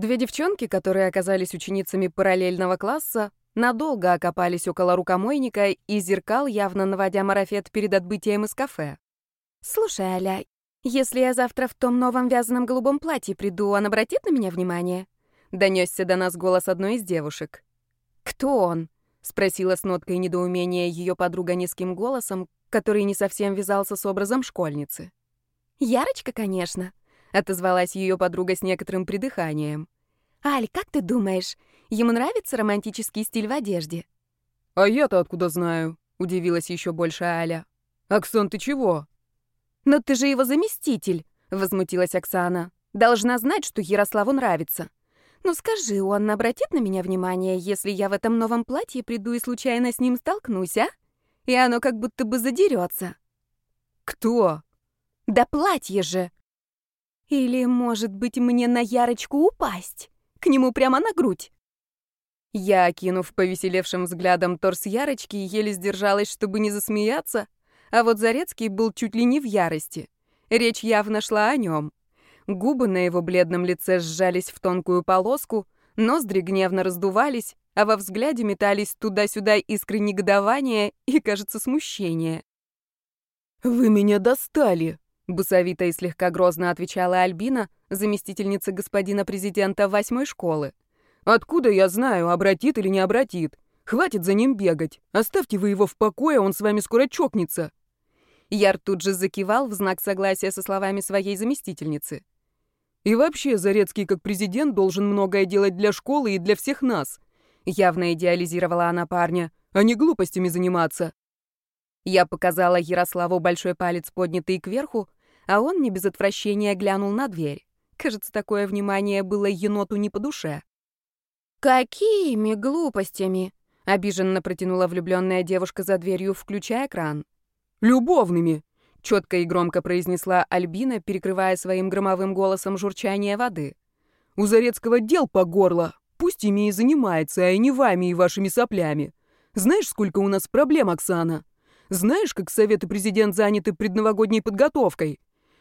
Две девчонки, которые оказались ученицами параллельного класса, надолго окопались около рукомойника и зеркал, явно наводя марафет перед отбытием из кафе. «Слушай, Аля, если я завтра в том новом вязаном голубом платье приду, он обратит на меня внимание?» Донесся до нас голос одной из девушек. «Кто он?» — спросила с ноткой недоумения ее подруга низким голосом, который не совсем вязался с образом школьницы. «Ярочка, конечно», — отозвалась ее подруга с некоторым придыханием. «Аль, как ты думаешь, ему нравится романтический стиль в одежде?» «А я-то откуда знаю?» — удивилась еще больше Аля. «Оксан, ты чего?» «Но ты же его заместитель», — возмутилась Оксана. «Должна знать, что Ярославу нравится». «Ну скажи, он обратит на меня внимание, если я в этом новом платье приду и случайно с ним столкнусь, а? И оно как будто бы задерется. «Кто?» «Да платье же!» «Или, может быть, мне на Ярочку упасть? К нему прямо на грудь?» Я, окинув повеселевшим взглядом торс Ярочки, еле сдержалась, чтобы не засмеяться, а вот Зарецкий был чуть ли не в ярости. Речь явно шла о нем. Губы на его бледном лице сжались в тонкую полоску, ноздри гневно раздувались, а во взгляде метались туда-сюда искры негодования и, кажется, смущения. «Вы меня достали!» — бусовито и слегка грозно отвечала Альбина, заместительница господина президента восьмой школы. «Откуда я знаю, обратит или не обратит? Хватит за ним бегать. Оставьте вы его в покое, он с вами скоро чокнется». Яр тут же закивал в знак согласия со словами своей заместительницы. И вообще, Зарецкий как президент должен многое делать для школы и для всех нас. Явно идеализировала она парня, а не глупостями заниматься. Я показала Ярославу большой палец, поднятый кверху, а он не без отвращения глянул на дверь. Кажется, такое внимание было еноту не по душе. «Какими глупостями?» — обиженно протянула влюбленная девушка за дверью, включая кран. «Любовными!» четко и громко произнесла Альбина, перекрывая своим громовым голосом журчание воды. У Зарецкого дел по горло. Пусть ими и занимается, а не вами и вашими соплями. Знаешь, сколько у нас проблем, Оксана? Знаешь, как Совет и президент заняты предновогодней подготовкой?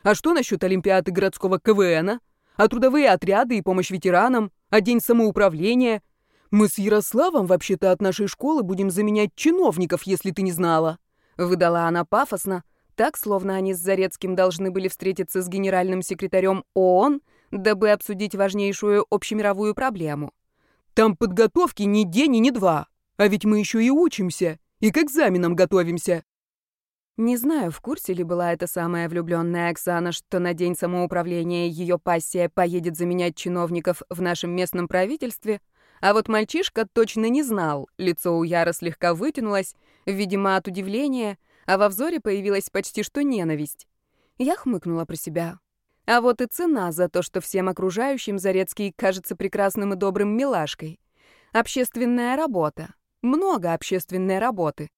А что насчет Олимпиады городского КВНа? А трудовые отряды и помощь ветеранам? А день самоуправления? Мы с Ярославом вообще-то от нашей школы будем заменять чиновников, если ты не знала. Выдала она пафосно, так, словно они с Зарецким должны были встретиться с генеральным секретарем ООН, дабы обсудить важнейшую общемировую проблему. «Там подготовки ни день и ни два, а ведь мы еще и учимся, и к экзаменам готовимся». Не знаю, в курсе ли была эта самая влюбленная Оксана, что на день самоуправления ее пассия поедет заменять чиновников в нашем местном правительстве, а вот мальчишка точно не знал, лицо у Яра слегка вытянулось, видимо, от удивления — а во взоре появилась почти что ненависть. Я хмыкнула про себя. А вот и цена за то, что всем окружающим Зарецкий кажется прекрасным и добрым милашкой. Общественная работа. Много общественной работы.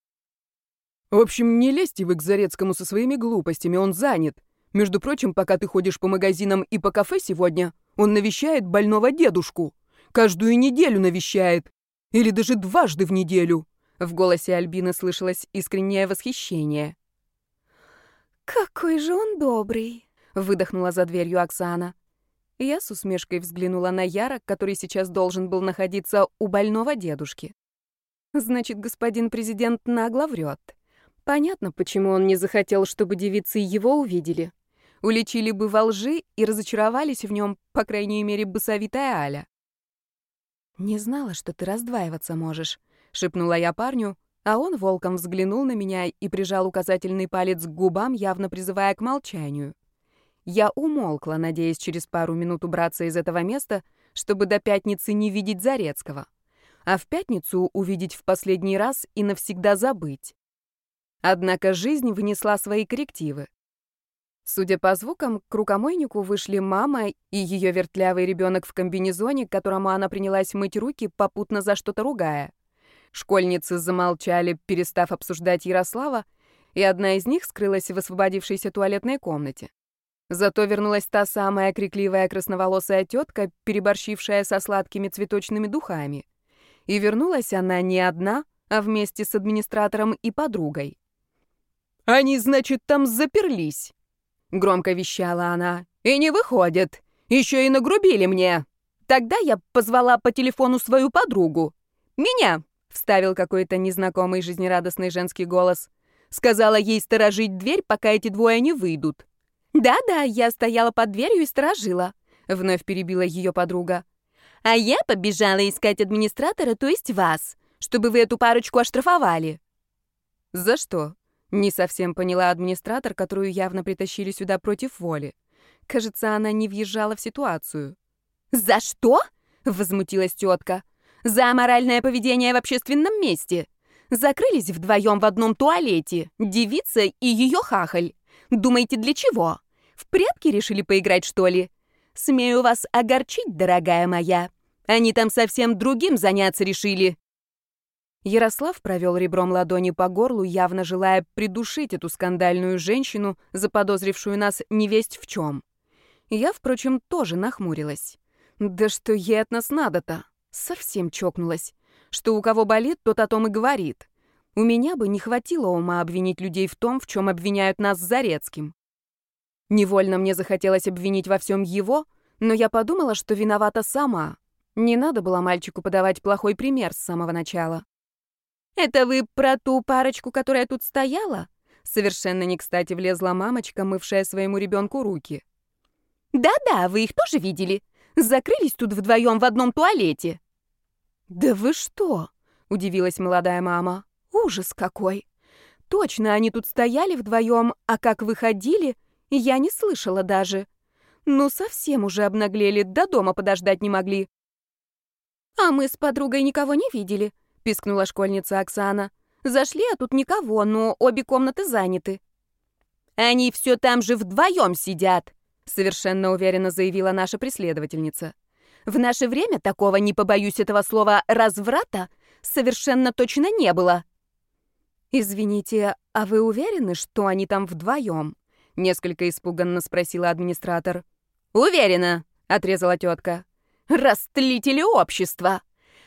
В общем, не лезьте вы к Зарецкому со своими глупостями, он занят. Между прочим, пока ты ходишь по магазинам и по кафе сегодня, он навещает больного дедушку. Каждую неделю навещает. Или даже дважды в неделю. В голосе Альбины слышалось искреннее восхищение. «Какой же он добрый!» — выдохнула за дверью Оксана. Я с усмешкой взглянула на Яра, который сейчас должен был находиться у больного дедушки. Значит, господин президент нагло врет. Понятно, почему он не захотел, чтобы девицы его увидели. Уличили бы во лжи и разочаровались в нем, по крайней мере, басовитая Аля. «Не знала, что ты раздваиваться можешь», — шепнула я парню, а он волком взглянул на меня и прижал указательный палец к губам, явно призывая к молчанию. Я умолкла, надеясь через пару минут убраться из этого места, чтобы до пятницы не видеть Зарецкого, а в пятницу увидеть в последний раз и навсегда забыть. Однако жизнь внесла свои коррективы. Судя по звукам, к рукомойнику вышли мама и ее вертлявый ребенок в комбинезоне, которому она принялась мыть руки, попутно за что-то ругая. Школьницы замолчали, перестав обсуждать Ярослава, и одна из них скрылась в освободившейся туалетной комнате. Зато вернулась та самая крикливая красноволосая тетка, переборщившая со сладкими цветочными духами. И вернулась она не одна, а вместе с администратором и подругой. «Они, значит, там заперлись», — громко вещала она. «И не выходят. Еще и нагрубили мне. Тогда я позвала по телефону свою подругу. «Меня!» — вставил какой-то незнакомый жизнерадостный женский голос. Сказала ей сторожить дверь, пока эти двое не выйдут. «Да-да, я стояла под дверью и сторожила», — вновь перебила ее подруга. «А я побежала искать администратора, то есть вас, чтобы вы эту парочку оштрафовали». «За что?» — не совсем поняла администратор, которую явно притащили сюда против воли. Кажется, она не въезжала в ситуацию. «За что?» — возмутилась тетка. «За аморальное поведение в общественном месте. Закрылись вдвоем в одном туалете, девица и ее хахаль. Думаете, для чего? В прятки решили поиграть, что ли? Смею вас огорчить, дорогая моя. Они там совсем другим заняться решили». Ярослав провел ребром ладони по горлу, явно желая придушить эту скандальную женщину, заподозрившую нас невесть в чем. Я, впрочем, тоже нахмурилась. Да что ей от нас надо-то? Совсем чокнулась. Что у кого болит, тот о том и говорит. У меня бы не хватило ума обвинить людей в том, в чем обвиняют нас с Зарецким. Невольно мне захотелось обвинить во всем его, но я подумала, что виновата сама. Не надо было мальчику подавать плохой пример с самого начала. «Это вы про ту парочку, которая тут стояла?» Совершенно не кстати влезла мамочка, мывшая своему ребенку руки. «Да-да, вы их тоже видели. Закрылись тут вдвоем в одном туалете». «Да вы что?» — удивилась молодая мама. «Ужас какой! Точно, они тут стояли вдвоем, а как выходили, я не слышала даже. Ну, совсем уже обнаглели, до дома подождать не могли». «А мы с подругой никого не видели», — пискнула школьница Оксана. «Зашли, а тут никого, но обе комнаты заняты». «Они все там же вдвоем сидят», совершенно уверенно заявила наша преследовательница. В наше время такого, не побоюсь этого слова, разврата совершенно точно не было. Извините, а вы уверены, что они там вдвоем? Несколько испуганно спросила администратор. Уверена, отрезала тетка. Растлители общества.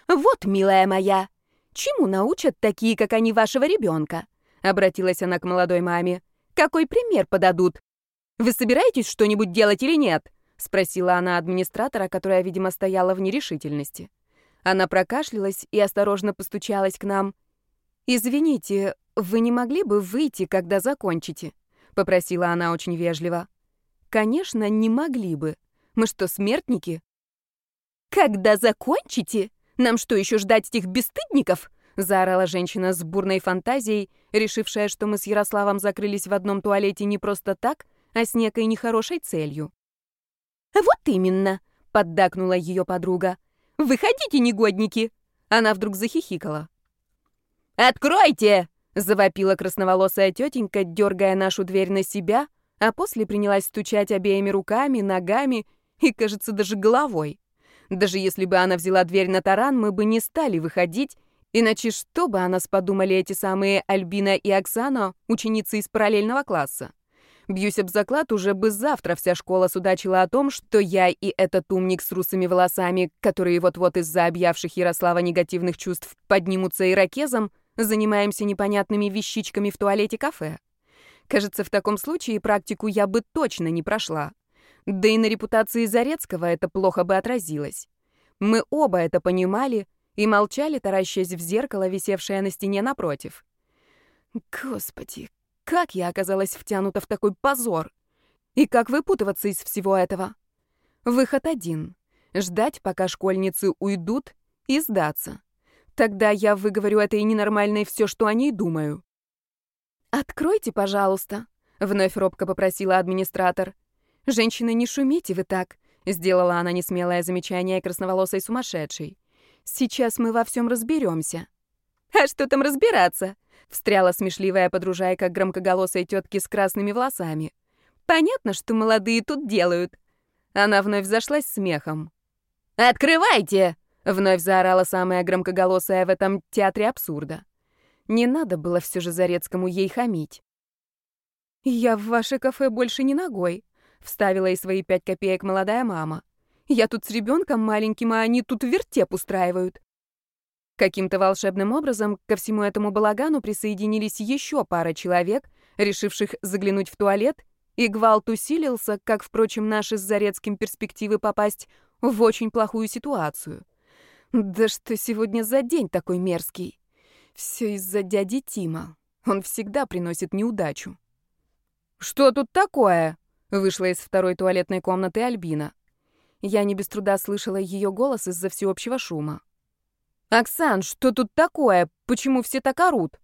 Вот, милая моя, чему научат такие, как они, вашего ребенка? Обратилась она к молодой маме. Какой пример подадут? Вы собираетесь что-нибудь делать или нет?» — спросила она администратора, которая, видимо, стояла в нерешительности. Она прокашлялась и осторожно постучалась к нам. «Извините, вы не могли бы выйти, когда закончите?» — попросила она очень вежливо. «Конечно, не могли бы. Мы что, смертники?» «Когда закончите? Нам что, еще ждать этих бесстыдников?» — заорала женщина с бурной фантазией, решившая, что мы с Ярославом закрылись в одном туалете не просто так, а с некой нехорошей целью. «Вот именно!» — поддакнула ее подруга. «Выходите, негодники!» Она вдруг захихикала. «Откройте!» — завопила красноволосая тетенька, дергая нашу дверь на себя, а после принялась стучать обеими руками, ногами и, кажется, даже головой. Даже если бы она взяла дверь на таран, мы бы не стали выходить, иначе что бы о нас подумали эти самые Альбина и Оксана, ученицы из параллельного класса? Бьюсь об заклад, уже бы завтра вся школа судачила о том, что я и этот умник с русыми волосами, которые вот-вот из-за объявших Ярослава негативных чувств поднимутся ирокезом, занимаемся непонятными вещичками в туалете кафе. Кажется, в таком случае практику я бы точно не прошла. Да и на репутации Зарецкого это плохо бы отразилось. Мы оба это понимали и молчали, таращаясь в зеркало, висевшее на стене напротив. Господи, как я оказалась втянута в такой позор? И как выпутываться из всего этого? Выход один — ждать, пока школьницы уйдут, и сдаться. Тогда я выговорю этой ненормальной все, что о ней думаю. «Откройте, пожалуйста», — вновь робко попросила администратор. «Женщины, не шумите вы так», — сделала она несмелое замечание красноволосой сумасшедшей. «Сейчас мы во всем разберемся». «А что там разбираться?» Встряла смешливая подружайка громкоголосой тетки с красными волосами. «Понятно, что молодые тут делают». Она вновь зашлась смехом. «Открывайте!» — вновь заорала самая громкоголосая в этом театре абсурда. Не надо было все же Зарецкому ей хамить. «Я в ваше кафе больше не ногой», — вставила и свои пять копеек молодая мама. «Я тут с ребенком маленьким, а они тут вертеп устраивают». Каким-то волшебным образом ко всему этому балагану присоединились еще пара человек, решивших заглянуть в туалет, и гвалт усилился, как, впрочем, наши с Зарецким перспективы попасть в очень плохую ситуацию. Да что сегодня за день такой мерзкий? Все из-за дяди Тима. Он всегда приносит неудачу. «Что тут такое?» — вышла из второй туалетной комнаты Альбина. Я не без труда слышала ее голос из-за всеобщего шума. «Оксан, что тут такое? Почему все так орут?»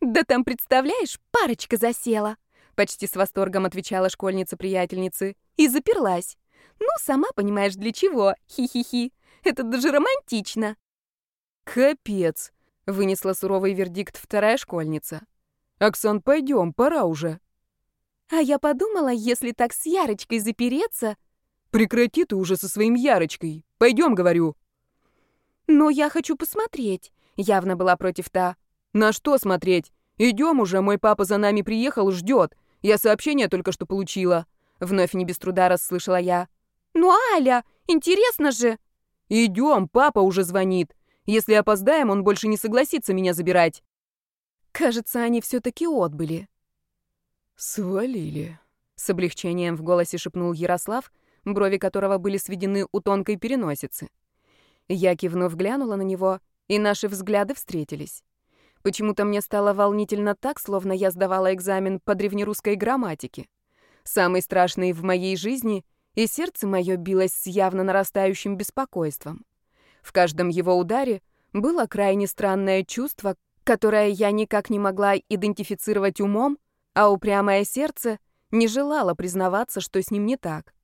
«Да там, представляешь, парочка засела!» Почти с восторгом отвечала школьница приятельницы. И заперлась. «Ну, сама понимаешь, для чего. Хи-хи-хи. Это даже романтично». «Капец!» — вынесла суровый вердикт вторая школьница. «Оксан, пойдем, пора уже». «А я подумала, если так с Ярочкой запереться...» «Прекрати ты уже со своим Ярочкой. Пойдем, говорю». «Но я хочу посмотреть», — явно была против та. «На что смотреть? Идем уже, мой папа за нами приехал, ждет. Я сообщение только что получила». Вновь не без труда расслышала я. «Ну, Аля, интересно же!» «Идем, папа уже звонит. Если опоздаем, он больше не согласится меня забирать». Кажется, они все-таки отбыли. «Свалили», — с облегчением в голосе шепнул Ярослав, брови которого были сведены у тонкой переносицы. Я кивнув глянула на него, и наши взгляды встретились. Почему-то мне стало волнительно так, словно я сдавала экзамен по древнерусской грамматике. Самый страшный в моей жизни, и сердце мое билось с явно нарастающим беспокойством. В каждом его ударе было крайне странное чувство, которое я никак не могла идентифицировать умом, а упрямое сердце не желало признаваться, что с ним не так.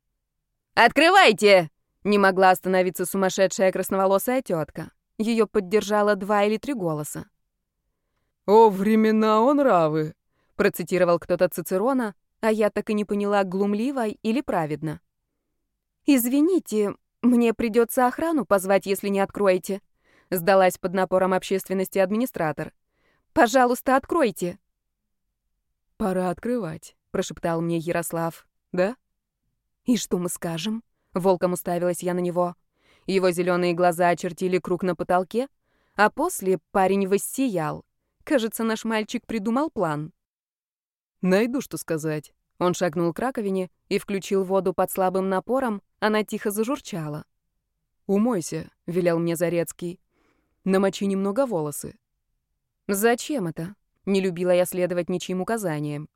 «Открывайте!» — не могла остановиться сумасшедшая красноволосая тетка. Ее поддержало два или три голоса. «О, времена он равы!» — процитировал кто-то Цицерона, а я так и не поняла, глумливо или праведно. «Извините, мне придется охрану позвать, если не откроете», — сдалась под напором общественности администратор. «Пожалуйста, откройте». «Пора открывать», — прошептал мне Ярослав. «Да?» «И что мы скажем?» — волком уставилась я на него. Его зеленые глаза очертили круг на потолке, а после парень воссиял. Кажется, наш мальчик придумал план. Найду, что сказать. Он шагнул к раковине и включил воду под слабым напором, она тихо зажурчала. «Умойся», — велел мне Зарецкий. «Намочи немного волосы». «Зачем это?» Не любила я следовать ничьим указаниям.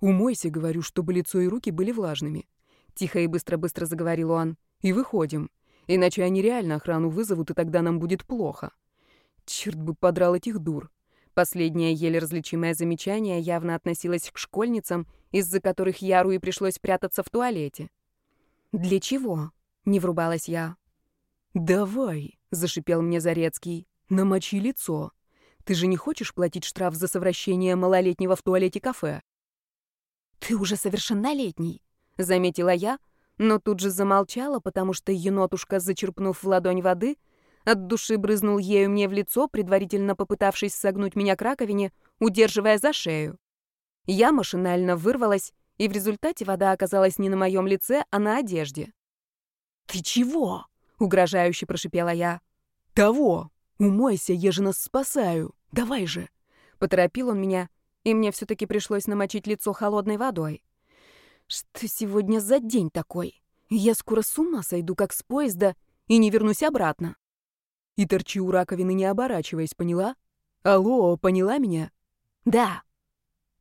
«Умойся», — говорю, чтобы лицо и руки были влажными. Тихо и быстро-быстро заговорил он. «И выходим. Иначе они реально охрану вызовут, и тогда нам будет плохо. Черт бы подрал этих дур. Последнее еле различимое замечание явно относилось к школьницам, из-за которых Яру и пришлось прятаться в туалете. «Для чего?» — не врубалась я. «Давай», — зашипел мне Зарецкий, — «намочи лицо. Ты же не хочешь платить штраф за совращение малолетнего в туалете кафе?» «Ты уже совершеннолетний», — заметила я, но тут же замолчала, потому что енотушка, зачерпнув в ладонь воды, — от души брызнул ею мне в лицо, предварительно попытавшись согнуть меня к раковине, удерживая за шею. Я машинально вырвалась, и в результате вода оказалась не на моем лице, а на одежде. «Ты чего?» — угрожающе прошипела я. «Того! Умойся, я же нас спасаю! Давай же!» Поторопил он меня, и мне все-таки пришлось намочить лицо холодной водой. Что сегодня за день такой? Я скоро с ума сойду, как с поезда, и не вернусь обратно. И торчи у раковины, не оборачиваясь, поняла? Алло, поняла меня? Да.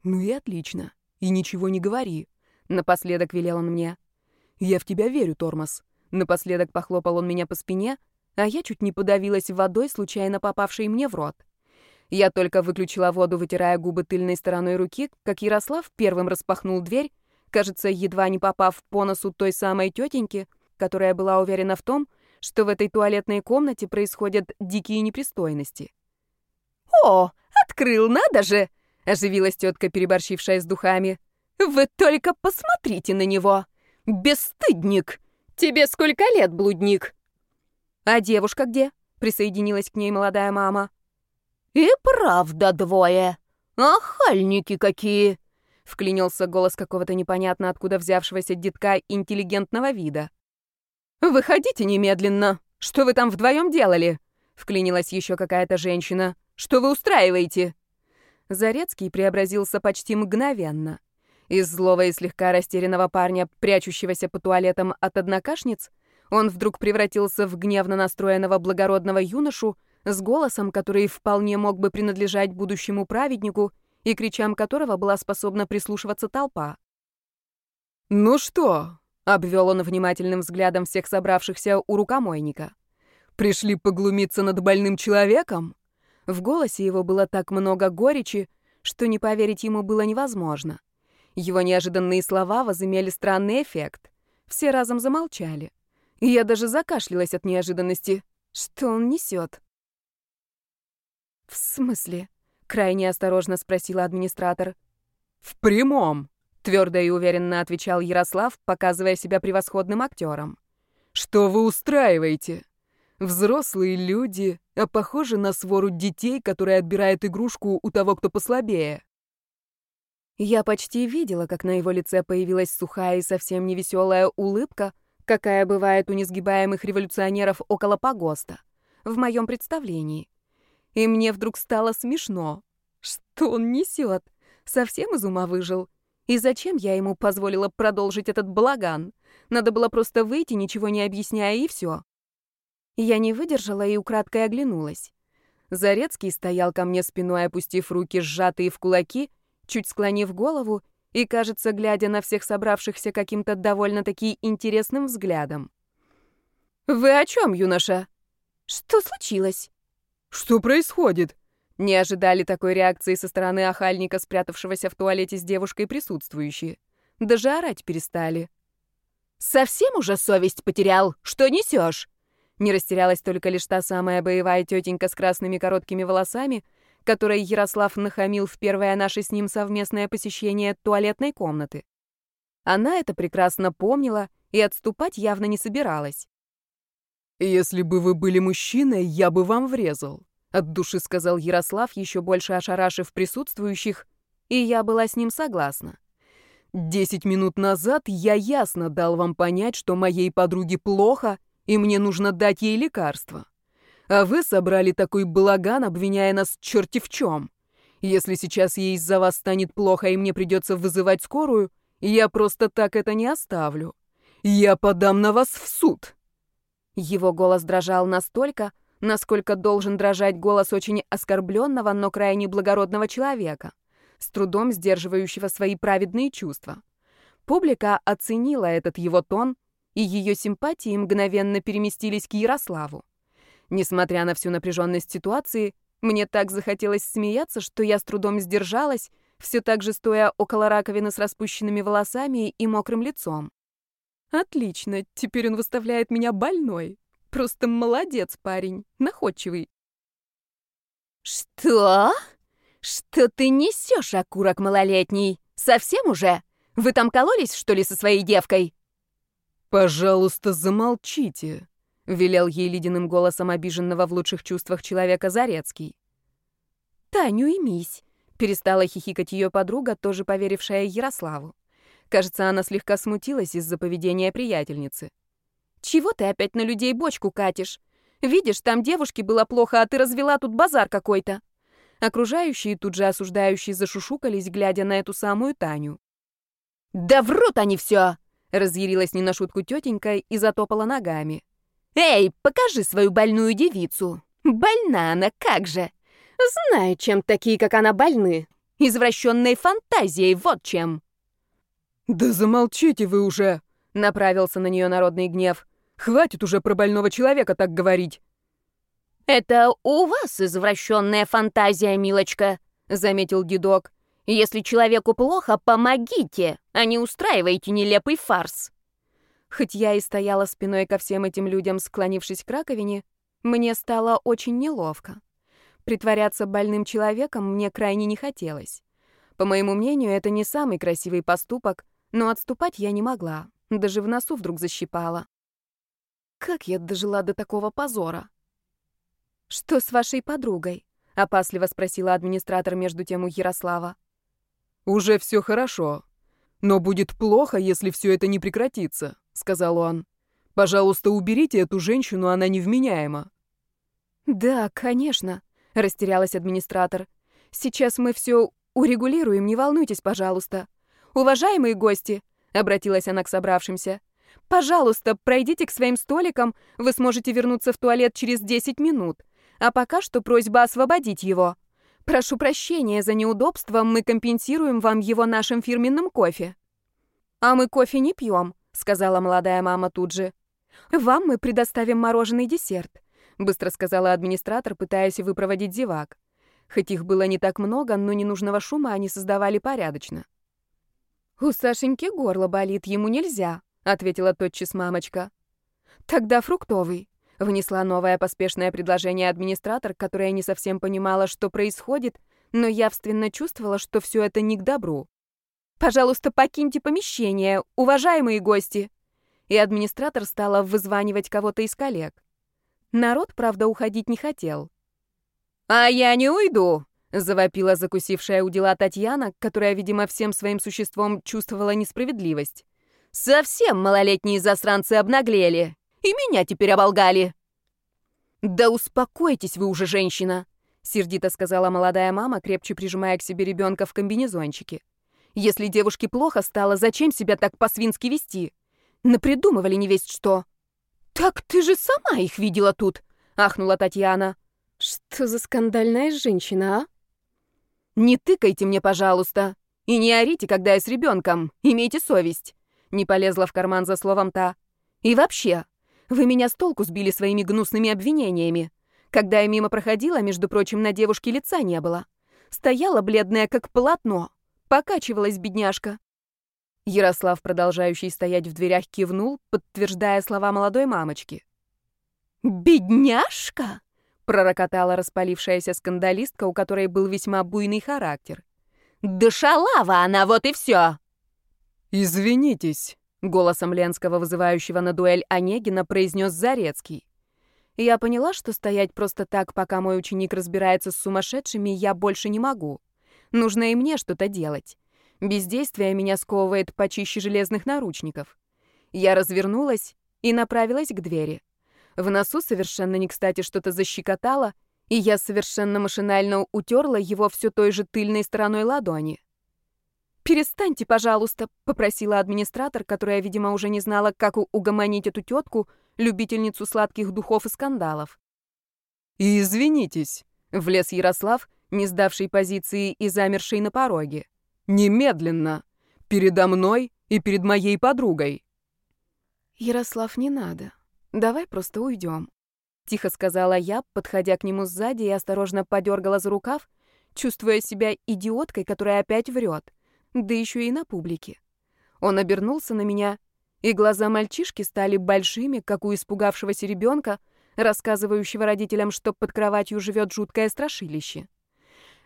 Ну и отлично. И ничего не говори. Напоследок велел он мне. Я в тебя верю, Тормоз. Напоследок похлопал он меня по спине, а я чуть не подавилась водой, случайно попавшей мне в рот. Я только выключила воду, вытирая губы тыльной стороной руки, как Ярослав первым распахнул дверь, кажется, едва не попав по носу той самой тетеньки, которая была уверена в том, что в этой туалетной комнате происходят дикие непристойности. «О, открыл, надо же!» — оживилась тетка, переборщившая с духами. «Вы только посмотрите на него! Бесстыдник! Тебе сколько лет, блудник?» «А девушка где?» — присоединилась к ней молодая мама. «И правда двое! Ахальники какие!» — вклинился голос какого-то непонятно откуда взявшегося детка интеллигентного вида. «Выходите немедленно! Что вы там вдвоем делали?» Вклинилась еще какая-то женщина. «Что вы устраиваете?» Зарецкий преобразился почти мгновенно. Из злого и слегка растерянного парня, прячущегося по туалетам от однокашниц, Он вдруг превратился в гневно настроенного благородного юношу с голосом, который вполне мог бы принадлежать будущему праведнику и кричам которого была способна прислушиваться толпа. «Ну что?» — обвел он внимательным взглядом всех собравшихся у рукомойника. «Пришли поглумиться над больным человеком?» В голосе его было так много горечи, что не поверить ему было невозможно. Его неожиданные слова возымели странный эффект. Все разом замолчали. Я даже закашлялась от неожиданности. Что он несет? «В смысле?» — крайне осторожно спросила администратор. «В прямом», — твердо и уверенно отвечал Ярослав, показывая себя превосходным актером. «Что вы устраиваете? Взрослые люди, а похожи на свору детей, которые отбирают игрушку у того, кто послабее». Я почти видела, как на его лице появилась сухая и совсем невеселая улыбка, какая бывает у несгибаемых революционеров около погоста, в моем представлении. И мне вдруг стало смешно. Что он несет? Совсем из ума выжил? И зачем я ему позволила продолжить этот балаган? Надо было просто выйти, ничего не объясняя, и все. Я не выдержала и украдкой оглянулась. Зарецкий стоял ко мне спиной, опустив руки, сжатые в кулаки, чуть склонив голову и, кажется, глядя на всех собравшихся каким-то довольно-таки интересным взглядом. «Вы о чем, юноша? Что случилось?» «Что происходит?» Не ожидали такой реакции со стороны охальника, спрятавшегося в туалете с девушкой присутствующие. Даже орать перестали. «Совсем уже совесть потерял? Что несешь?» Не растерялась только лишь та самая боевая тетенька с красными короткими волосами, которой Ярослав нахамил в первое наше с ним совместное посещение туалетной комнаты. Она это прекрасно помнила и отступать явно не собиралась. «Если бы вы были мужчиной, я бы вам врезал», — от души сказал Ярослав, еще больше ошарашив присутствующих, и я была с ним согласна. «Десять минут назад я ясно дал вам понять, что моей подруге плохо, и мне нужно дать ей лекарство. А вы собрали такой балаган, обвиняя нас черти в чем. Если сейчас ей из-за вас станет плохо, и мне придется вызывать скорую, я просто так это не оставлю. Я подам на вас в суд». Его голос дрожал настолько, насколько должен дрожать голос очень оскорбленного, но крайне благородного человека, с трудом сдерживающего свои праведные чувства. Публика оценила этот его тон, и ее симпатии мгновенно переместились к Ярославу. Несмотря на всю напряженность ситуации, мне так захотелось смеяться, что я с трудом сдержалась, все так же стоя около раковины с распущенными волосами и мокрым лицом. Отлично, теперь он выставляет меня больной. Просто молодец парень, находчивый. Что? Что ты несешь, окурок малолетний? Совсем уже? Вы там кололись, что ли, со своей девкой? Пожалуйста, замолчите, велел ей ледяным голосом обиженного в лучших чувствах человека Зарецкий. Таню, имись, перестала хихикать ее подруга, тоже поверившая Ярославу. Кажется, она слегка смутилась из-за поведения приятельницы. «Чего ты опять на людей бочку катишь? Видишь, там девушке было плохо, а ты развела тут базар какой-то». Окружающие, тут же осуждающие, зашушукались, глядя на эту самую Таню. «Да врут они все!» — разъярилась не на шутку тетенька и затопала ногами. «Эй, покажи свою больную девицу! Больна она, как же! Знаю, чем такие, как она, больны. Извращенной фантазией, вот чем!» «Да замолчите вы уже!» — направился на нее народный гнев. «Хватит уже про больного человека так говорить!» «Это у вас извращенная фантазия, милочка», — заметил дедок. «Если человеку плохо, помогите, а не устраивайте нелепый фарс». Хоть я и стояла спиной ко всем этим людям, склонившись к раковине, мне стало очень неловко. Притворяться больным человеком мне крайне не хотелось. По моему мнению, это не самый красивый поступок, но отступать я не могла, даже в носу вдруг защипала. Как я дожила до такого позора? «Что с вашей подругой?» — опасливо спросила администратор между тем у Ярослава. «Уже все хорошо. Но будет плохо, если все это не прекратится», — сказал он. «Пожалуйста, уберите эту женщину, она невменяема». «Да, конечно», — растерялась администратор. «Сейчас мы все урегулируем, не волнуйтесь, пожалуйста. «Уважаемые гости», — обратилась она к собравшимся, Пожалуйста, пройдите к своим столикам, вы сможете вернуться в туалет через 10 минут. А пока что просьба освободить его. Прошу прощения за неудобство, мы компенсируем вам его нашим фирменным кофе». «А мы кофе не пьем», — сказала молодая мама тут же. «Вам мы предоставим мороженый десерт», — быстро сказала администратор, пытаясь выпроводить зевак. Хоть их было не так много, но ненужного шума они создавали порядочно. «У Сашеньки горло болит, ему нельзя», — ответила тотчас мамочка. «Тогда фруктовый», — внесла новое поспешное предложение администратор, которая не совсем понимала, что происходит, но явственно чувствовала, что все это не к добру. «Пожалуйста, покиньте помещение, уважаемые гости!» И администратор стала вызванивать кого-то из коллег. Народ, правда, уходить не хотел. «А я не уйду!» — завопила закусившая у дела Татьяна, которая, видимо, всем своим существом чувствовала несправедливость. «Совсем малолетние засранцы обнаглели, и меня теперь оболгали!» «Да успокойтесь вы уже, женщина!» — сердито сказала молодая мама, крепче прижимая к себе ребенка в комбинезончике. Если девушке плохо стало, зачем себя так по-свински вести? Напридумывали не весть что. «Так ты же сама их видела тут!» — ахнула Татьяна. «Что за скандальная женщина, а?» «Не тыкайте мне, пожалуйста, и не орите, когда я с ребенком. Имейте совесть!» Не полезла в карман за словом та. «И вообще, вы меня с толку сбили своими гнусными обвинениями. Когда я мимо проходила, между прочим, на девушке лица не было. Стояла бледная, как полотно. Покачивалась бедняжка. Ярослав, продолжающий стоять в дверях, кивнул, подтверждая слова молодой мамочки. «Бедняжка?» — пророкотала распалившаяся скандалистка, у которой был весьма буйный характер. «Да шалава она, вот и все!» «Извинитесь», — голосом Ленского, вызывающего на дуэль Онегина, произнес Зарецкий. Я поняла, что стоять просто так, пока мой ученик разбирается с сумасшедшими, я больше не могу. Нужно и мне что-то делать. Бездействие меня сковывает почище железных наручников. Я развернулась и направилась к двери. В носу совершенно не кстати что-то защекотало, и я совершенно машинально утерла его все той же тыльной стороной ладони. «Перестаньте, пожалуйста», — попросила администратор, которая, видимо, уже не знала, как угомонить эту тетку, любительницу сладких духов и скандалов. «И извинитесь», — влез Ярослав, не сдавший позиции и замерший на пороге. «Немедленно! Передо мной и перед моей подругой!» «Ярослав, не надо. Давай просто уйдем», — тихо сказала я, подходя к нему сзади и осторожно подергала за рукав, чувствуя себя идиоткой, которая опять врет, да еще и на публике. Он обернулся на меня, и глаза мальчишки стали большими, как у испугавшегося ребенка, рассказывающего родителям, что под кроватью живет жуткое страшилище.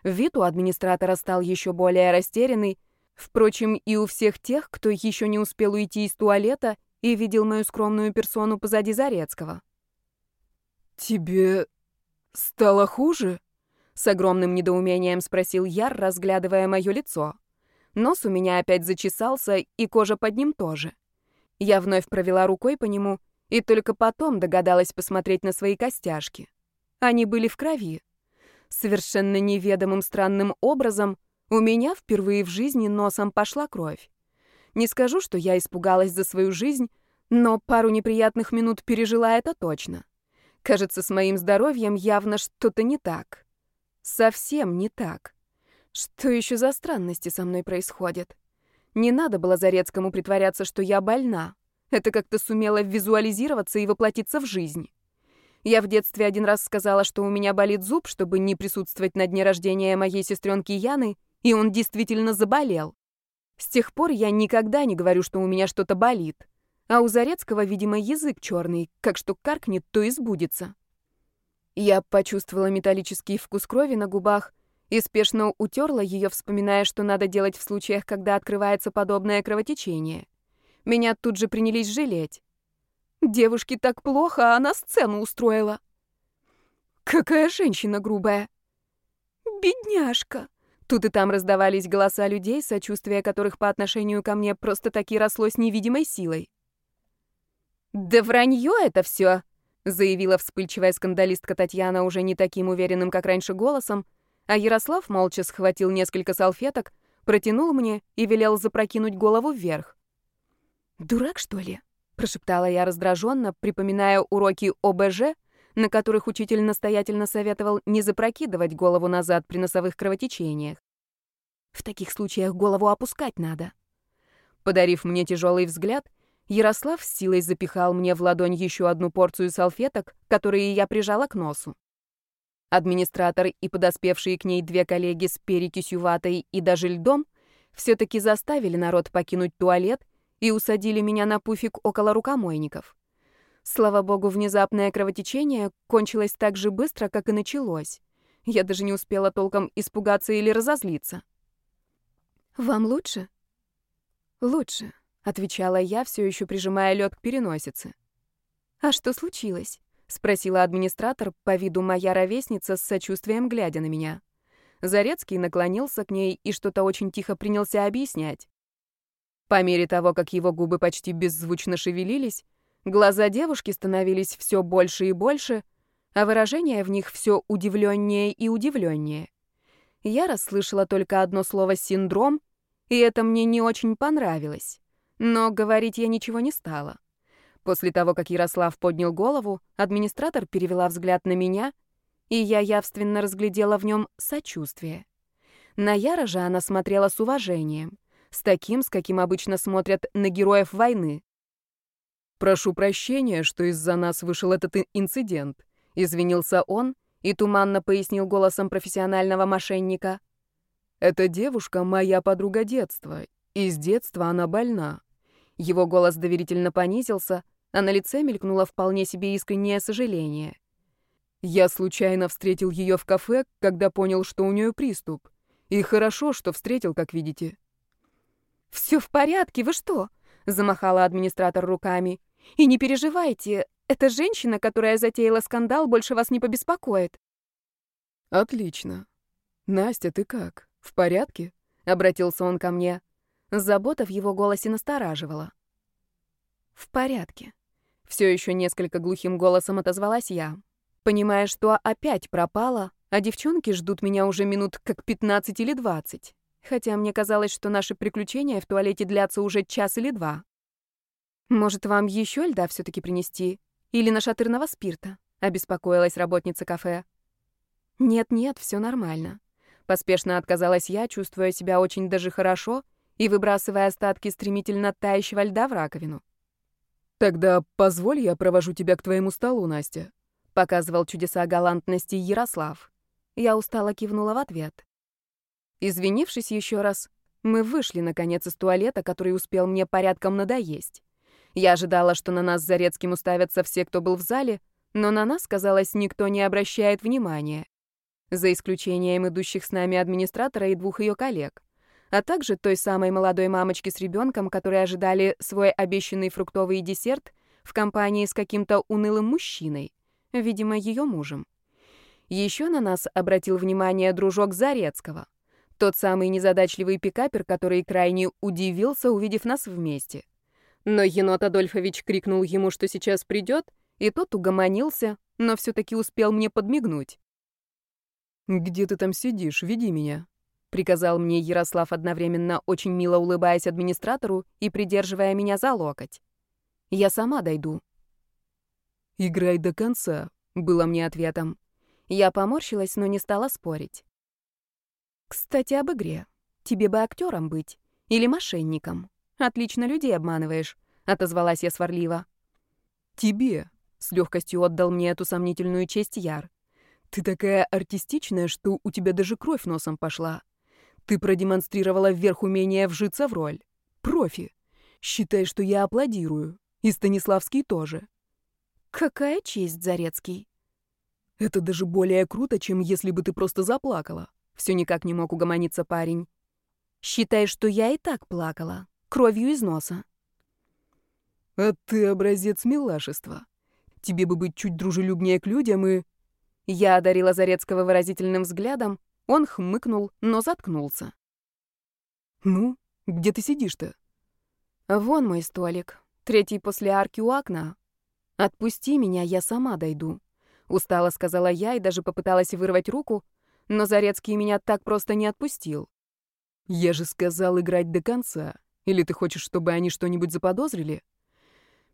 Вид у администратора стал еще более растерянный, впрочем, и у всех тех, кто еще не успел уйти из туалета и видел мою скромную персону позади Зарецкого. «Тебе стало хуже?» — с огромным недоумением спросил Яр, разглядывая мое лицо. Нос у меня опять зачесался, и кожа под ним тоже. Я вновь провела рукой по нему и только потом догадалась посмотреть на свои костяшки. Они были в крови. Совершенно неведомым странным образом у меня впервые в жизни носом пошла кровь. Не скажу, что я испугалась за свою жизнь, но пару неприятных минут пережила это точно. Кажется, с моим здоровьем явно что-то не так. Совсем не так. Что еще за странности со мной происходят? Не надо было Зарецкому притворяться, что я больна. Это как-то сумело визуализироваться и воплотиться в жизнь. Я в детстве один раз сказала, что у меня болит зуб, чтобы не присутствовать на дне рождения моей сестренки Яны, и он действительно заболел. С тех пор я никогда не говорю, что у меня что-то болит. А у Зарецкого, видимо, язык черный, как что каркнет, то и сбудется. Я почувствовала металлический вкус крови на губах и спешно утерла ее, вспоминая, что надо делать в случаях, когда открывается подобное кровотечение. Меня тут же принялись жалеть. Девушке так плохо, а она сцену устроила. Какая женщина грубая. Бедняжка. Тут и там раздавались голоса людей, сочувствие которых по отношению ко мне просто таки росло с невидимой силой. «Да вранье это все, заявила вспыльчивая скандалистка Татьяна уже не таким уверенным, как раньше, голосом, а Ярослав молча схватил несколько салфеток, протянул мне и велел запрокинуть голову вверх. «Дурак, что ли? прошептала я раздраженно, припоминая уроки ОБЖ, на которых учитель настоятельно советовал не запрокидывать голову назад при носовых кровотечениях. В таких случаях голову опускать надо. Подарив мне тяжелый взгляд, Ярослав с силой запихал мне в ладонь еще одну порцию салфеток, которые я прижала к носу. Администратор и подоспевшие к ней две коллеги с перекисью ватой и даже льдом все-таки заставили народ покинуть туалет и усадили меня на пуфик около рукомойников. Слава богу, внезапное кровотечение кончилось так же быстро, как и началось. Я даже не успела толком испугаться или разозлиться. «Вам лучше?» «Лучше», — отвечала я, все еще прижимая лед к переносице. «А что случилось?» — спросила администратор, по виду моя ровесница, с сочувствием глядя на меня. Зарецкий наклонился к ней и что-то очень тихо принялся объяснять. По мере того, как его губы почти беззвучно шевелились, глаза девушки становились все больше и больше, а выражение в них все удивленнее и удивленнее. Я расслышала только одно слово «синдром», и это мне не очень понравилось. Но говорить я ничего не стала. После того, как Ярослав поднял голову, администратор перевела взгляд на меня, и я явственно разглядела в нем сочувствие. На Яра же она смотрела с уважением, с таким, с каким обычно смотрят на героев войны. «Прошу прощения, что из-за нас вышел этот инцидент», — извинился он и туманно пояснил голосом профессионального мошенника. «Эта девушка — моя подруга детства, и с детства она больна». Его голос доверительно понизился, а на лице мелькнуло вполне себе искреннее сожаление. «Я случайно встретил ее в кафе, когда понял, что у нее приступ. И хорошо, что встретил, как видите». «Все в порядке, вы что?» — замахала администратор руками. «И не переживайте, эта женщина, которая затеяла скандал, больше вас не побеспокоит». «Отлично. Настя, ты как?» «В порядке?» — обратился он ко мне. Забота в его голосе настораживала. «В порядке». Все еще несколько глухим голосом отозвалась я, понимая, что опять пропала, а девчонки ждут меня уже минут как 15 или 20, хотя мне казалось, что наши приключения в туалете длятся уже час или два. «Может, вам еще льда все таки принести? Или нашатырного спирта?» — обеспокоилась работница кафе. «Нет-нет, все нормально. Поспешно отказалась я, чувствуя себя очень даже хорошо и выбрасывая остатки стремительно тающего льда в раковину. «Тогда позволь, я провожу тебя к твоему столу, Настя», — показывал чудеса галантности Ярослав. Я устало кивнула в ответ. Извинившись еще раз, мы вышли, наконец, из туалета, который успел мне порядком надоесть. Я ожидала, что на нас с Зарецким уставятся все, кто был в зале, но на нас, казалось, никто не обращает внимания за исключением идущих с нами администратора и двух ее коллег, а также той самой молодой мамочки с ребенком, которые ожидали свой обещанный фруктовый десерт в компании с каким-то унылым мужчиной, видимо, ее мужем. Еще на нас обратил внимание дружок Зарецкого, тот самый незадачливый пикапер, который крайне удивился, увидев нас вместе. Но енот Адольфович крикнул ему, что сейчас придет, и тот угомонился, но все-таки успел мне подмигнуть. «Где ты там сидишь? Веди меня», — приказал мне Ярослав одновременно, очень мило улыбаясь администратору и придерживая меня за локоть. «Я сама дойду». «Играй до конца», — было мне ответом. Я поморщилась, но не стала спорить. «Кстати, об игре. Тебе бы актером быть. Или мошенником. Отлично людей обманываешь», — отозвалась я сварливо. «Тебе», — с легкостью отдал мне эту сомнительную честь Яр. Ты такая артистичная, что у тебя даже кровь носом пошла. Ты продемонстрировала вверх умение вжиться в роль. Профи. Считай, что я аплодирую. И Станиславский тоже. Какая честь, Зарецкий. Это даже более круто, чем если бы ты просто заплакала. Все никак не мог угомониться парень. Считай, что я и так плакала. Кровью из носа. А ты образец милашества. Тебе бы быть чуть дружелюбнее к людям и... Я одарила Зарецкого выразительным взглядом, он хмыкнул, но заткнулся. «Ну, где ты сидишь-то?» «Вон мой столик, третий после арки у окна. Отпусти меня, я сама дойду», — устало сказала я и даже попыталась вырвать руку, но Зарецкий меня так просто не отпустил. «Я же сказал играть до конца. Или ты хочешь, чтобы они что-нибудь заподозрили?»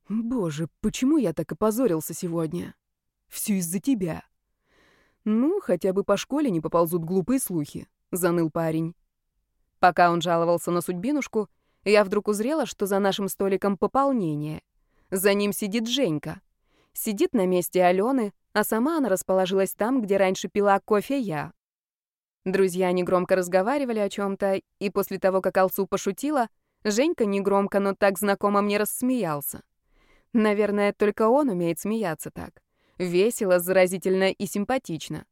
Боже, почему я так опозорился сегодня? Все из-за тебя. Ну, хотя бы по школе не поползут глупые слухи, заныл парень. Пока он жаловался на судьбинушку, я вдруг узрела, что за нашим столиком пополнение. За ним сидит Женька. Сидит на месте Алены, а сама она расположилась там, где раньше пила кофе я. Друзья негромко разговаривали о чем-то, и после того, как Алсу пошутила, Женька негромко, но так знакомо мне рассмеялся. Наверное, только он умеет смеяться так. Весело, заразительно и симпатично.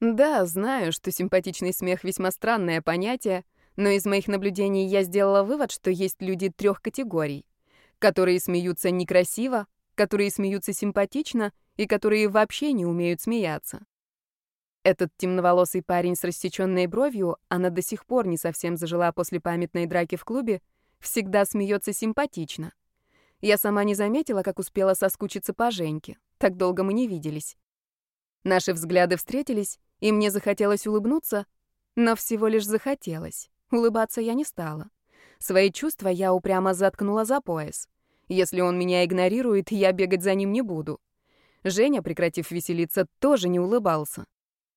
Да, знаю, что симпатичный смех весьма странное понятие, но из моих наблюдений я сделала вывод, что есть люди трех категорий, которые смеются некрасиво, которые смеются симпатично и которые вообще не умеют смеяться. Этот темноволосый парень с рассеченной бровью, она до сих пор не совсем зажила после памятной драки в клубе, всегда смеется симпатично. Я сама не заметила, как успела соскучиться по Женьке. Так долго мы не виделись. Наши взгляды встретились, и мне захотелось улыбнуться, но всего лишь захотелось. Улыбаться я не стала. Свои чувства я упрямо заткнула за пояс. Если он меня игнорирует, я бегать за ним не буду. Женя, прекратив веселиться, тоже не улыбался.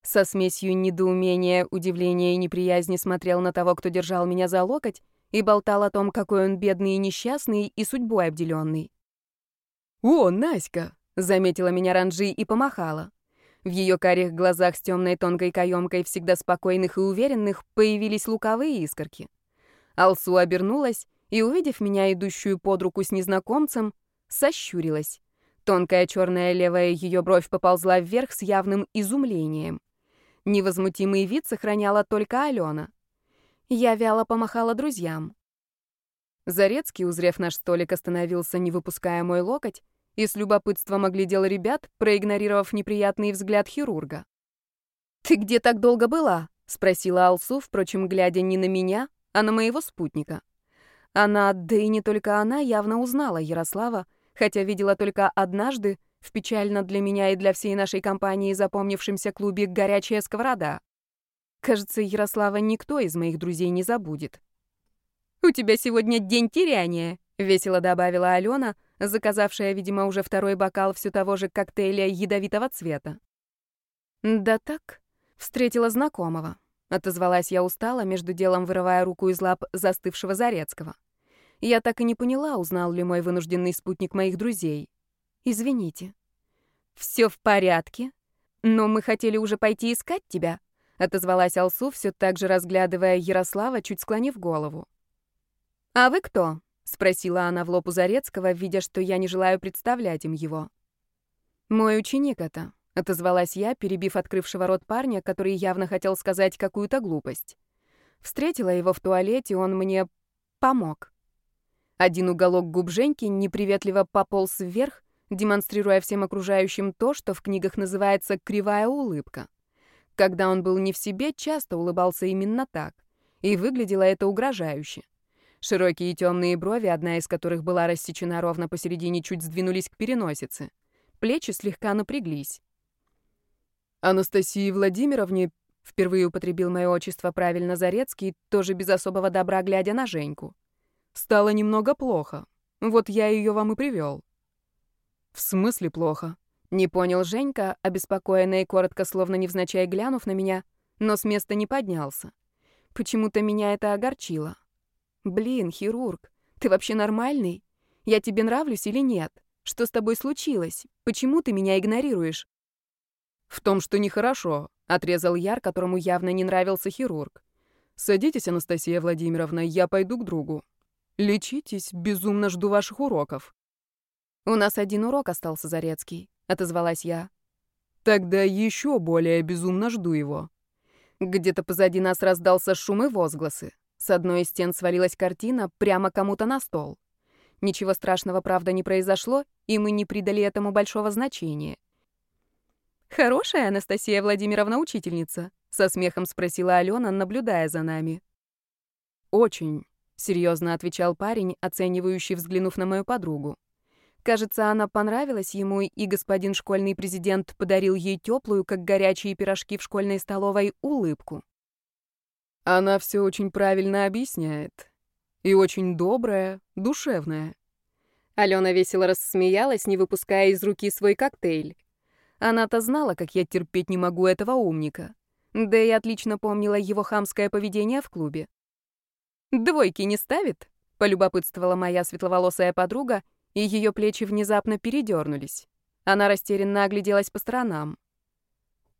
Со смесью недоумения, удивления и неприязни смотрел на того, кто держал меня за локоть, и болтал о том, какой он бедный и несчастный, и судьбой обделенный. «О, Наська!» — заметила меня Ранжи и помахала. В ее карих глазах с темной тонкой каемкой, всегда спокойных и уверенных, появились луковые искорки. Алсу обернулась и, увидев меня, идущую под руку с незнакомцем, сощурилась. Тонкая черная левая ее бровь поползла вверх с явным изумлением. Невозмутимый вид сохраняла только Алена. Я вяло помахала друзьям. Зарецкий, узрев наш столик, остановился, не выпуская мой локоть, и с любопытством оглядел ребят, проигнорировав неприятный взгляд хирурга. «Ты где так долго была?» — спросила Алсу, впрочем, глядя не на меня, а на моего спутника. Она, да и не только она, явно узнала Ярослава, хотя видела только однажды в печально для меня и для всей нашей компании запомнившемся клубе «Горячая сковорода». Кажется, Ярослава никто из моих друзей не забудет. «У тебя сегодня день теряния», — весело добавила Алена, заказавшая, видимо, уже второй бокал все того же коктейля ядовитого цвета. «Да так», — встретила знакомого. Отозвалась я устало, между делом вырывая руку из лап застывшего Зарецкого. Я так и не поняла, узнал ли мой вынужденный спутник моих друзей. «Извините». «Все в порядке, но мы хотели уже пойти искать тебя», — отозвалась Алсу, все так же разглядывая Ярослава, чуть склонив голову. «А вы кто?» — спросила она в лоб у Зарецкого, видя, что я не желаю представлять им его. «Мой ученик это», — отозвалась я, перебив открывшего рот парня, который явно хотел сказать какую-то глупость. Встретила его в туалете, он мне помог. Один уголок губ Женьки неприветливо пополз вверх, демонстрируя всем окружающим то, что в книгах называется «кривая улыбка». Когда он был не в себе, часто улыбался именно так. И выглядело это угрожающе. Широкие темные брови, одна из которых была рассечена ровно посередине, чуть сдвинулись к переносице. Плечи слегка напряглись. Анастасии Владимировне впервые употребил мое отчество правильно Зарецкий, тоже без особого добра глядя на Женьку. Стало немного плохо. Вот я ее вам и привел. В смысле плохо? Не понял Женька, обеспокоенный и коротко, словно невзначай глянув на меня, но с места не поднялся. Почему-то меня это огорчило. «Блин, хирург, ты вообще нормальный? Я тебе нравлюсь или нет? Что с тобой случилось? Почему ты меня игнорируешь?» «В том, что нехорошо», — отрезал Яр, которому явно не нравился хирург. «Садитесь, Анастасия Владимировна, я пойду к другу. Лечитесь, безумно жду ваших уроков». «У нас один урок остался, Зарецкий. — отозвалась я. «Тогда еще более безумно жду его». Где-то позади нас раздался шум и возгласы. С одной из стен свалилась картина прямо кому-то на стол. Ничего страшного, правда, не произошло, и мы не придали этому большого значения. «Хорошая Анастасия Владимировна учительница?» — со смехом спросила Алена, наблюдая за нами. «Очень», — серьезно отвечал парень, оценивающий, взглянув на мою подругу. Кажется, она понравилась ему, и господин школьный президент подарил ей теплую, как горячие пирожки в школьной столовой, улыбку. Она все очень правильно объясняет. И очень добрая, душевная. Алена весело рассмеялась, не выпуская из руки свой коктейль. Она-то знала, как я терпеть не могу этого умника. Да и отлично помнила его хамское поведение в клубе. «Двойки не ставит?» — полюбопытствовала моя светловолосая подруга, и ее плечи внезапно передернулись. Она растерянно огляделась по сторонам.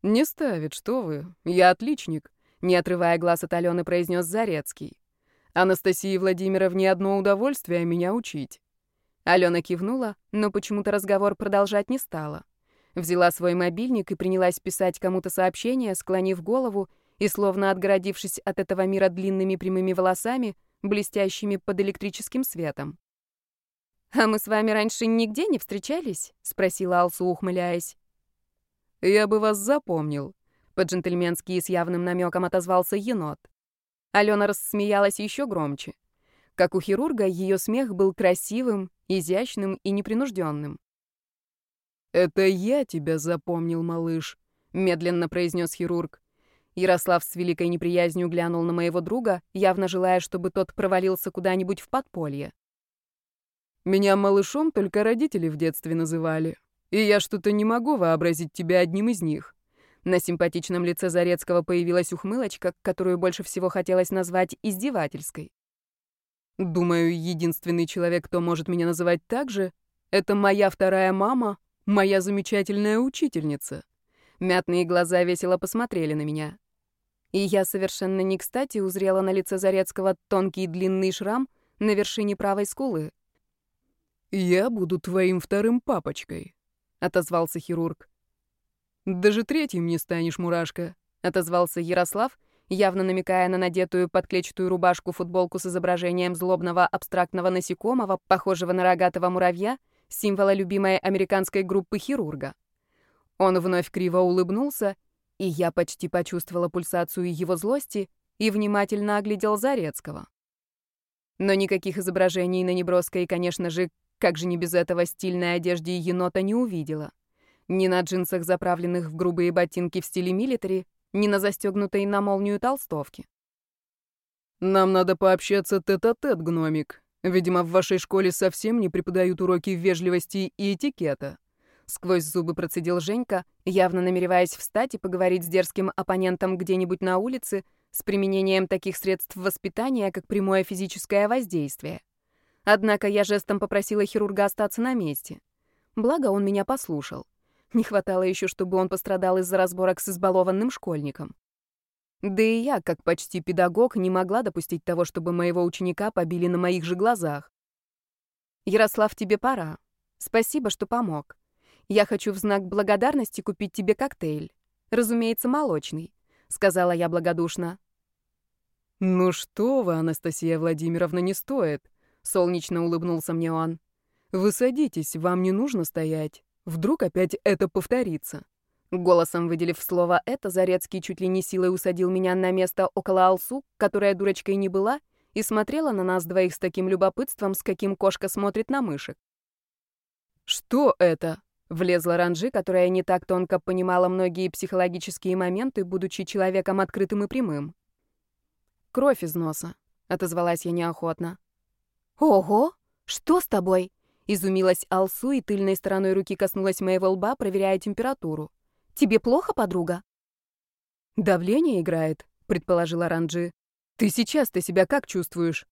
«Не ставит, что вы. Я отличник», — не отрывая глаз от Алены, произнес Зарецкий. «Анастасии Владимировне одно удовольствие меня учить». Алена кивнула, но почему-то разговор продолжать не стала. Взяла свой мобильник и принялась писать кому-то сообщение, склонив голову и, словно отгородившись от этого мира длинными прямыми волосами, блестящими под электрическим светом. «А мы с вами раньше нигде не встречались?» — спросила Алсу, ухмыляясь. «Я бы вас запомнил», — по-джентльменски и с явным намеком отозвался енот. Алена рассмеялась еще громче. Как у хирурга, ее смех был красивым, изящным и непринужденным. «Это я тебя запомнил, малыш», — медленно произнес хирург. Ярослав с великой неприязнью глянул на моего друга, явно желая, чтобы тот провалился куда-нибудь в подполье. Меня малышом только родители в детстве называли. И я что-то не могу вообразить тебя одним из них. На симпатичном лице Зарецкого появилась ухмылочка, которую больше всего хотелось назвать издевательской. Думаю, единственный человек, кто может меня называть так же, это моя вторая мама, моя замечательная учительница. Мятные глаза весело посмотрели на меня. И я совершенно не кстати узрела на лице Зарецкого тонкий длинный шрам на вершине правой скулы. «Я буду твоим вторым папочкой», — отозвался хирург. «Даже третьим не станешь, мурашка», — отозвался Ярослав, явно намекая на надетую под клетчатую рубашку футболку с изображением злобного абстрактного насекомого, похожего на рогатого муравья, символа любимой американской группы хирурга. Он вновь криво улыбнулся, и я почти почувствовала пульсацию его злости и внимательно оглядел Зарецкого. Но никаких изображений на неброской, конечно же, как же не без этого стильной одежде енота не увидела. Ни на джинсах, заправленных в грубые ботинки в стиле милитари, ни на застегнутой на молнию толстовке. «Нам надо пообщаться тет-а-тет, -тет, гномик. Видимо, в вашей школе совсем не преподают уроки вежливости и этикета». Сквозь зубы процедил Женька, явно намереваясь встать и поговорить с дерзким оппонентом где-нибудь на улице с применением таких средств воспитания, как прямое физическое воздействие. Однако я жестом попросила хирурга остаться на месте. Благо, он меня послушал. Не хватало еще, чтобы он пострадал из-за разборок с избалованным школьником. Да и я, как почти педагог, не могла допустить того, чтобы моего ученика побили на моих же глазах. «Ярослав, тебе пора. Спасибо, что помог. Я хочу в знак благодарности купить тебе коктейль. Разумеется, молочный», — сказала я благодушно. «Ну что вы, Анастасия Владимировна, не стоит. Солнечно улыбнулся мне он. Вы садитесь, вам не нужно стоять. Вдруг опять это повторится. Голосом выделив слово «это», Зарецкий чуть ли не силой усадил меня на место около Алсу, которая дурочкой не была, и смотрела на нас двоих с таким любопытством, с каким кошка смотрит на мышек. «Что это?» — влезла Ранжи, которая не так тонко понимала многие психологические моменты, будучи человеком открытым и прямым. «Кровь из носа», — отозвалась я неохотно. «Ого! Что с тобой?» Изумилась Алсу и тыльной стороной руки коснулась моего лба, проверяя температуру. «Тебе плохо, подруга?» «Давление играет», — предположила Ранджи. «Ты сейчас-то себя как чувствуешь?»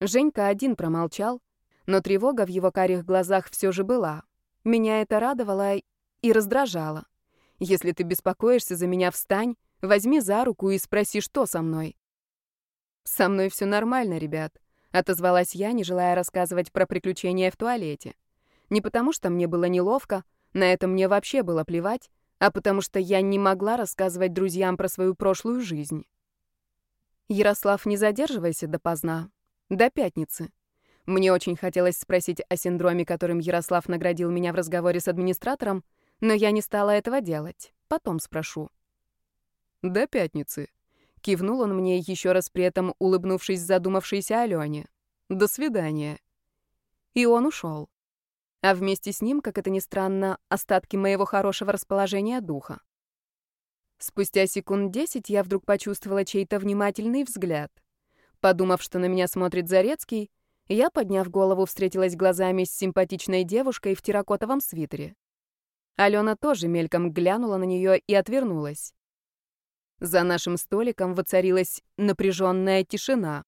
Женька один промолчал, но тревога в его карих глазах все же была. Меня это радовало и раздражало. «Если ты беспокоишься за меня, встань, возьми за руку и спроси, что со мной». «Со мной все нормально, ребят. Отозвалась я, не желая рассказывать про приключения в туалете. Не потому что мне было неловко, на это мне вообще было плевать, а потому что я не могла рассказывать друзьям про свою прошлую жизнь. Ярослав, не задерживайся допоздна. До пятницы. Мне очень хотелось спросить о синдроме, которым Ярослав наградил меня в разговоре с администратором, но я не стала этого делать. Потом спрошу. До пятницы. Кивнул он мне, еще раз при этом улыбнувшись задумавшейся Алене. «До свидания». И он ушел. А вместе с ним, как это ни странно, остатки моего хорошего расположения духа. Спустя секунд десять я вдруг почувствовала чей-то внимательный взгляд. Подумав, что на меня смотрит Зарецкий, Я, подняв голову, встретилась глазами с симпатичной девушкой в терракотовом свитере. Алена тоже мельком глянула на нее и отвернулась. За нашим столиком воцарилась напряженная тишина.